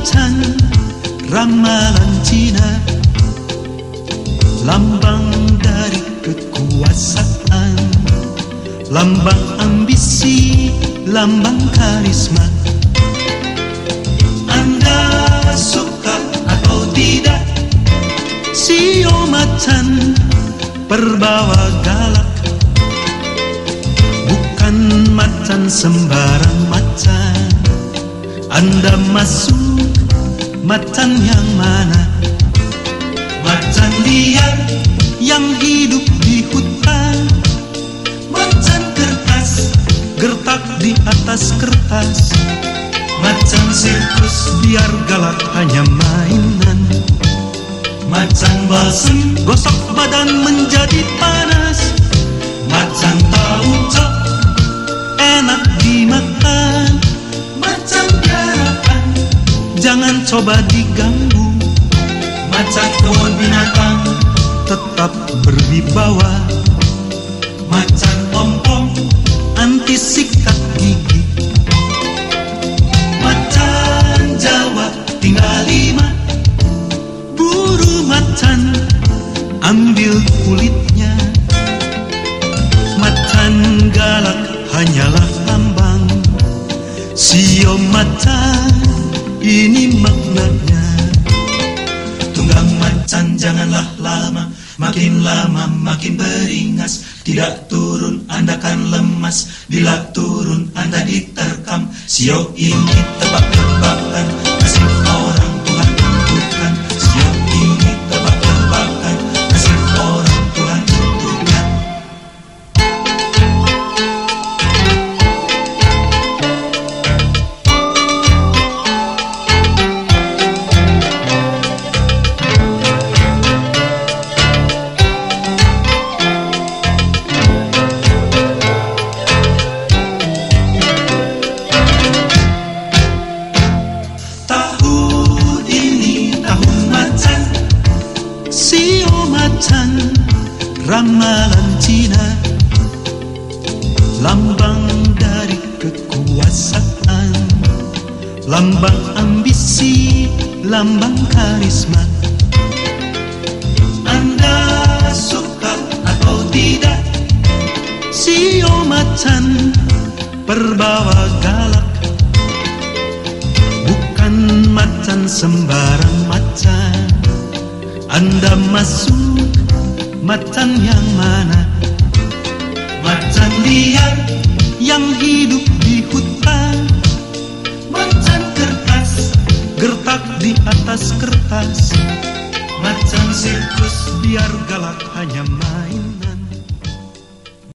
macan ramalan Cina. Lambang dari kekuasaan Lambang ambisi, lambang karisma. Anda suka atau tidak? Sio macan perbawa galak. Bukan macan sembarang macan. Anda masuk macan yang mana? Macan liar yang hidup di hutan. Macan kertas gertak di atas kertas. Macan sirkus biar galak hanya mainan. Macan balsem gosok badan menjadi panas coba diganggu. Macan kebun binatang tetap berwibawa. Macan ompong anti sikat gigi. Macan Jawa tinggal lima. Buru macan ambil kulitnya. Macan galak hanyalah lambang Sio macan ini maknanya. Tunggang macan janganlah lama. Makin lama makin beringas. Tidak turun anda kan lemas. Bila turun anda diterkam. Sio ini tebak-tebakan Macan Ramalan Cina. Lambang dari kekuasaan Lambang ambisi Lambang karisma. Anda suka atau tidak? Sio macan Perbawa galak. Bukan macan sembarang macan Anda masuk macan yang mana? Macan liar yang hidup di hutan. Macan kertas gertak di atas kertas. Macan sirkus biar galak hanya mainan